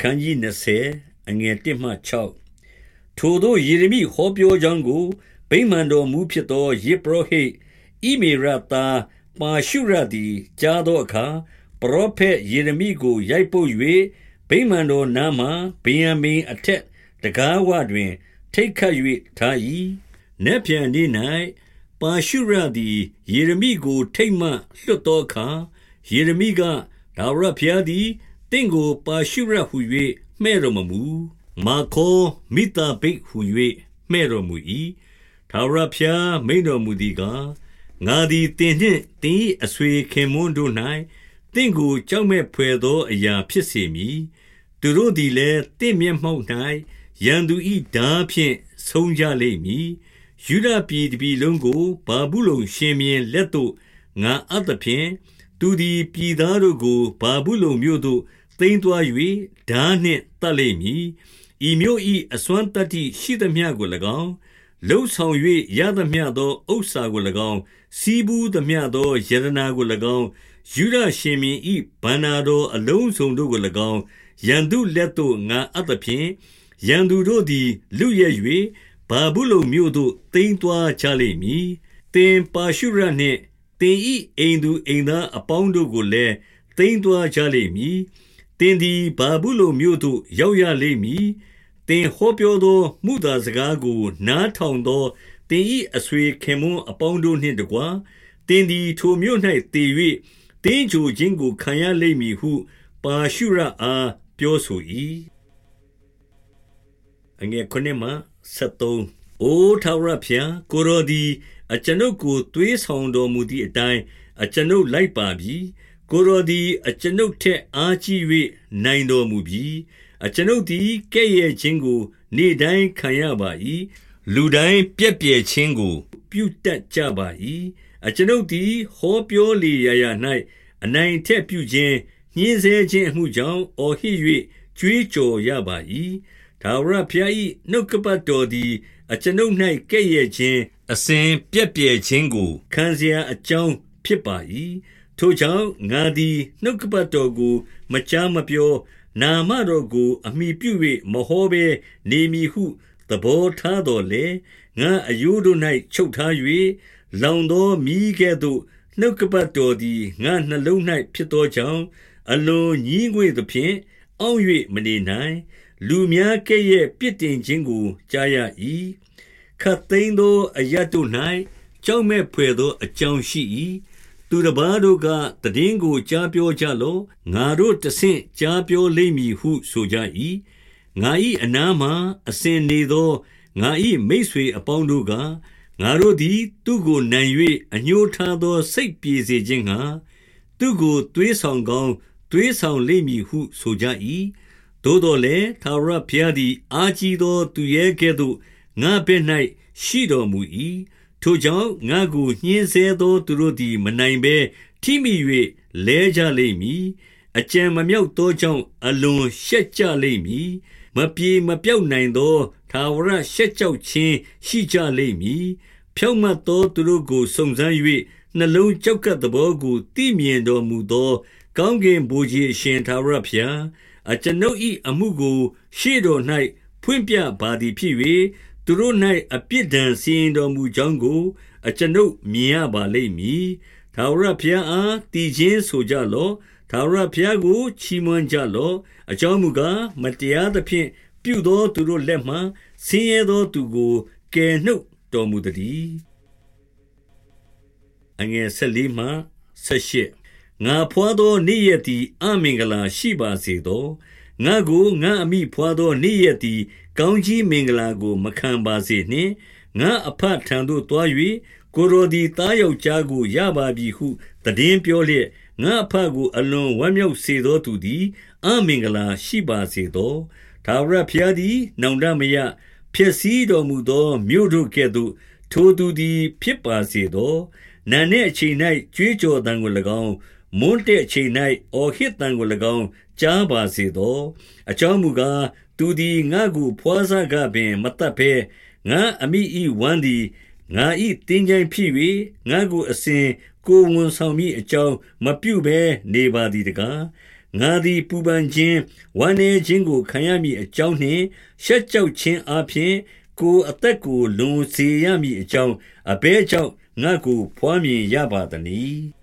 အခန်းကြီး20အငယ်1မှ6ထိုတို့ယေရမိဟောပြောကြောင်းကိုဗိမာန်တော်မူဖြစ်သောယေဘရဟိဣမေရတာပါရှုရသည်ကြားသောအခါပရောဖက်ယေရမိကိုရိုက်ပုတ်၍ဗိမာန်တော်နားမှဗိယံမင်အထက်တကားဝတွင် ထိတ်ခတ်၍ထား၏။နက်ပြန်နေ့၌ပါရှုရသည်ယေရမိကို ထိတ်မှလွတ်သောအခါယေရမိကဒါဝရဖျားသည် တင့်ကိုပါရှုရဟု၍မှဲ့တော်မမူမာခောမိတာဘိတ်ဟု၍မှဲ့တော်မူ၏ဒါဝရဖျားမိန်တော်မူသည်ကားငါသည်တင်နှင့်တင်း၏အဆွေခင်မွန်းတို့၌တင့်ကိုကြောက်မဲ့ဖွယ်သောအရာဖြစ်စေမည်သူတို့သည်လည်းတင့်မျက်မှောက်၌ရန်သူ၏ဓာဖြင့်ဆုံးကြလိမ့်မည်ယူဒပြည်တပြည်လုံးကိုဘာဘူးလုံရှင်မြင်းလက်သို့ငါအပ်သဖြင့်သူသည်ပြည်သားတို့ကိုဘာဘူးလုံမြို့သို့ သိမ်းသွား၍ဓာနှင့်တတ်လိမ့်မည်ဤမြို့၏အစွမ်းတတ္တိရှိသမျှကို၎င်းလှုပ်ဆောင်၍ရသမျှသောဥစ္စာကို၎င်းစီးပူးသမျှသောယရနာကို၎င်းယူဒရှင်မြင်း၏ဗန္နာတော်အလုံးစုံတို့ကို၎င်းရန်သူလက်သို့ငါအပ်သဖြင့်ရန်သူတို့သည်လူရဲ့၍ဘာဘူးလုံမြို့သို့သိမ်းသွားကြလိမ့်မည်တင်ပါရှုရနှင့်တင်ဤအိမ်သူအိမ်သားအပေါင်းတို့ကိုလည်းသိမ်းသွားကြလိမ့်မည် တင်သည်ဘာဘူးလုံမြို့သို့ ရောက်ရလိမ့်မည်တင်ဟောပြောသောမူသားစကားကို နားထောင်သောတင်ဤအဆွေခင်မွန်းအပေါင်းတို့နှင့်တကွာတင်သည် ထိုမြို့၌တည်၍တင်းချိုခြင်းကို ခံရလိမ့်မည်ဟု ပါရှုရအား ပြောဆို၏အငယ်ခုနှစ်မှ73အိုထာဝရဖျား ကိုရောဒီအကျွန်ုပ်ကို သွေးဆောင်တော်မူသည့်အတိုင်း အကျွန်ုပ်လိုက်ပါပြီ ကိုရောဒီအကျွန်ုပ်ထက်အားကြီး၍နိုင်တော်မူပြီအကျွန်ုပ်သည်ကဲ့ရဲ့ခြင်းကို နေ့တိုင်းခံရပါ၏လူတိုင်းပြက်ပြယ်ခြင်းကို ပြုတတ်ကြပါ၏အကျွန်ုပ်သည်ဟောပြောလေရာရာ၌အနိုင်ထက်ပြုခြင်းညှင်းဆဲခြင်းအမှုကြောင့်အော်ဟစ်၍ကြွေးကြော်ရပါ၏ထာဝရဘုရား၏နှုတ်ကပတ်တော်သည်အကျွန်ုပ်၌ကဲ့ရဲ့ခြင်းအစဉ်ပြက်ပြယ်ခြင်းကိုခံเสียအကြောင်းဖြစ်ပါ၏ ထိုကြောင့်ငါသည်နှုတ်ကပတ်တော်ကိုမကြားမပြော နာမတော်ကို အမိပြု၍မဟောဘဲနေမည်ဟုသဘောထားတော်လေငါအယိုးတို့၌ချုပ်ထား၍လောင်သောမိကဲ့သို့နှုတ်ကပတ်တော်သည်ငါနှလုံး၌ဖြစ်သောကြောင့်အလွန်ညီးငွေ့သဖြင့်အောင့်၍မနေနိုင် လူများကဲ့ရဲ့ပြစ်တင်ခြင်းကိုကြားရ၏ခတ်သိမ်းသောအရတ်တို့၌ကြောက်မဲ့ဖွယ်သောအကြောင်းရှိ၏ သူတစ်ပါးတို့ကတည်င်းကိုကြားပြောကြလော့ငါတို့တဆင့်ကြားပြောလိမ့်မည်ဟုဆိုကြ၏ငါ၏အနားမှအစဉ်နေသောငါ၏မိတ်ဆွေအပေါင်းတို့ကငါတို့သည် သူ့ကိုနိုင်၍အညှိုးထားသော စိတ်ပြေစေခြင်းငှာသူ့ကိုသွေးဆောင်ကောင်းသွေးဆောင်လိမ့်မည်ဟုဆိုကြ၏သို့တော်လည်းသာရဘုရားသည် အာကြီးသော သူရဲ့ကဲ့သို့ငါဘက်၌ရှိတော်မူ၏ ထိုကြောင့်ငါကိုညှင်းဆဲသောသူတို့သည် မနိုင်ဘဲထိမိ၍လဲကြလိမ့်မည်အကြံမမြောက်သောကြောင့်အလွန်ရှက်ကြလိမ့်မည်မပြေမပြောက်နိုင်သောသာဝရရှက်ကြောက်ခြင်းရှိကြလိမ့်မည်ဖြောင့်မတ်သောသူတို့ကိုစုံစမ်း၍နှလုံးကြောက်ကပ်သဘောကိုသိမြင်တော်မူသော ကောင်းကင်ဘုရားအရှင်သာဝရဖျားအကျွန်ုပ်၏အမှုကို ရှေ့တော်၌ဖွင့်ပြပါသည်ဖြစ်၍ သူတို့၌အပြစ်ဒဏ်စီရင်တော်မူကြောင်းကို အကျွန်ုပ်မြင်ရပါလိမ့်မည်။ထာဝရဘုရားအားတည်ခြင်းဆိုကြလော့။ထာဝရဘုရားကိုချီးမွမ်းကြလော့။အကြောင်းမူကားမတရားသဖြင့်ပြုသောသူတို့လက်မှဆင်းရဲသောသူကိုကယ်နှုတ်တော်မူသည်။အငယ်၁၄မှ၁၈ငါဖွာသောနေ့ရက်သည်အမင်္ဂလာရှိပါစေသော ငါကိုငါအမိဖွာသောနေ့ရက်သည်ကောင်းကြီးမင်္ဂလာကို မခံပါစေနှင့်ငါအဖထံသို့တွား၍ကိုရိုဒီသားယောက်ျားကိုရပါပြီဟုတည်င်းပြောလျက်ငါအဖကိုအလွန်ဝမ်းမြောက်စေသောသူသည်အမင်္ဂလာရှိပါစေသောသာဝရဖျားသည်နောင်တမယဖြစ်စည်းတော်မူသောမြို့တို့ကဲ့သို့ထိုသူသည် ဖြစ်ပါစေသောနာနှင့်အချိန်၌ကြွေးကြော်တံကို၎င်း မွန်းတဲ့အချိန်၌အော်ဟစ်တံကို၎င်းကြားပါစေသောအကြောင်းမူကားသူသည်ငါကိုဖွာစားကပင်မတတ်ဘဲငါအမိဤဝမ်းသည်ငါဤတင်းကြိုင်ဖြစ်၍ငါကိုအစဉ်ကိုဝန်ဆောင်မိအကြောင်းမပြုဘဲနေပါသည်တကားငါသည်ပူပန်ခြင်းဝမ်းနည်းခြင်းကိုခံရမည်အကြောင်းနှင့်ရှက်ကြောက်ခြင်းအပြင်ကိုယ်အသက်ကိုလွန်စေရမည်အကြောင်းအဘဲကြောင့်ငါကိုဖွားမြင်ရပါသနည်း